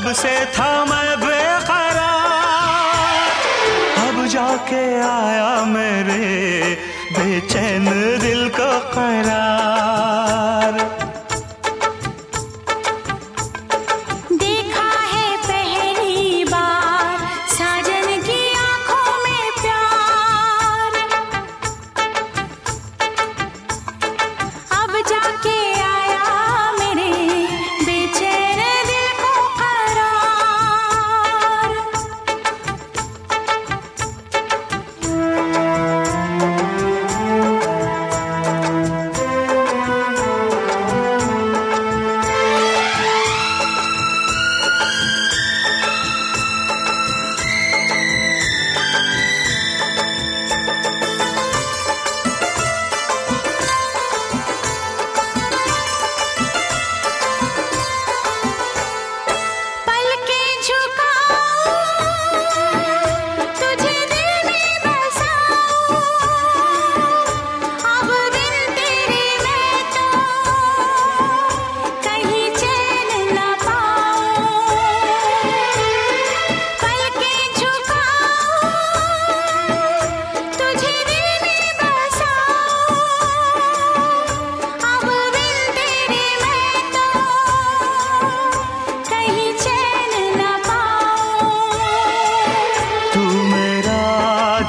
मैं बेकरार। अब जाके आया मेरे बेचैन दिल को करार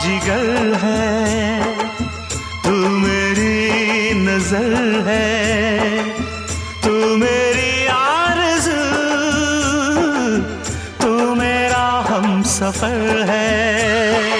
जिगर है तू मेरी नज़र है तू मेरी आरज़ू तू मेरा हम सफ़र है।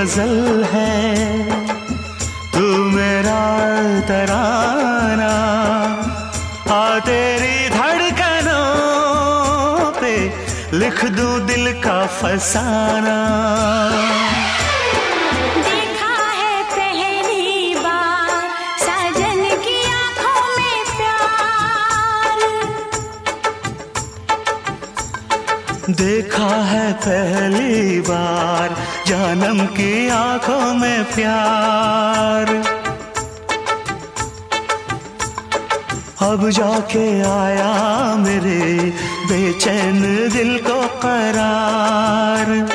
गज़ल है तू मेरा तराना। आ तेरी धड़कनों पे लिख दूँ दिल का फसाना। देखा है पहली बार जानम की आँखों में प्यार। अब जाके आया मेरे बेचैन दिल को करार।